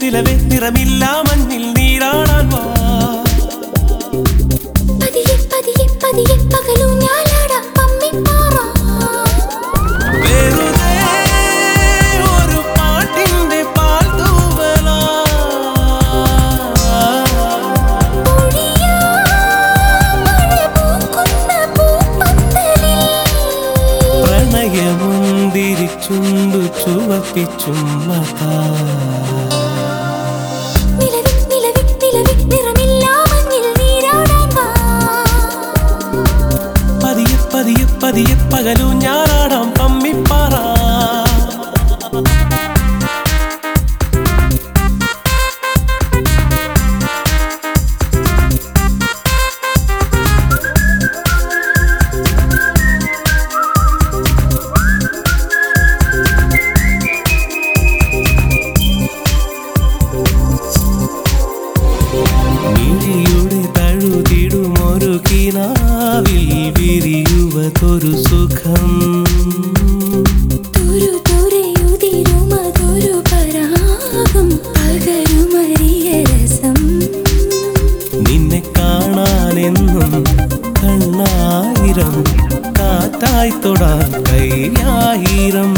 നിലവേ നിറമില്ല മണ്ണിൽ നീരാടാൻ വാ. പതിയെ പതിയെ പകലൂ ഞാൻ പ്രണയമുന്തിരിച്ചുണ്ടു ചുവപ്പിച്ചുമ്മതാ കാണാനെന്നും കണ്ണായിരം കാറ്റായി തൊടാൻ കൈയായിരം.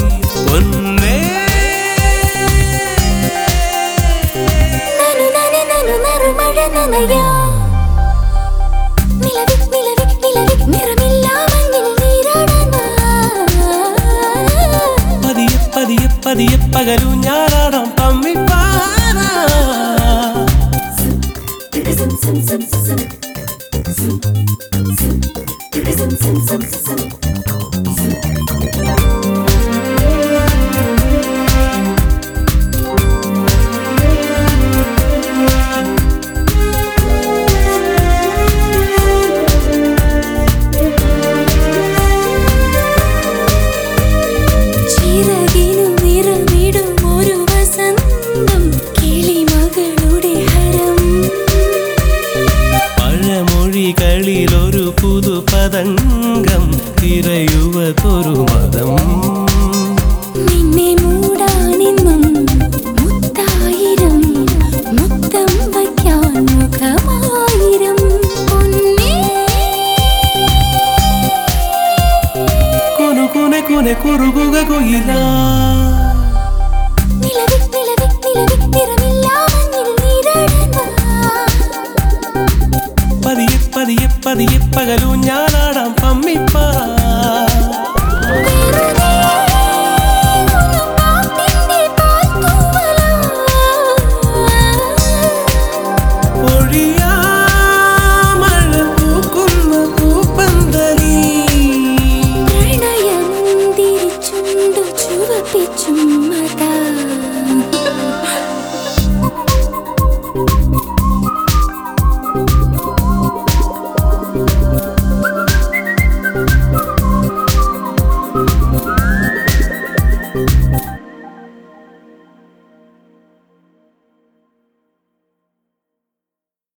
Sim, sim, sim, sim, sim, sim, sim, തിരയുവതൊരു മതം. നിന്നെ മൂടാനെന്നും മുത്തായിരം മുത്തം വയ്ക്കാൻ മുഖമായിരം. പൊന്നേ. കൊനു കുനെ കുനെ കുറുകുക കൊയില. നിലവിൽ നിലവിൽ നിലവിൽ നിറമില്ല മഞ്ഞിൽ നീരാടാൻ വാ പതിയെ പതിയെ പതിയെ പകലു പമ്മിപ്പാറ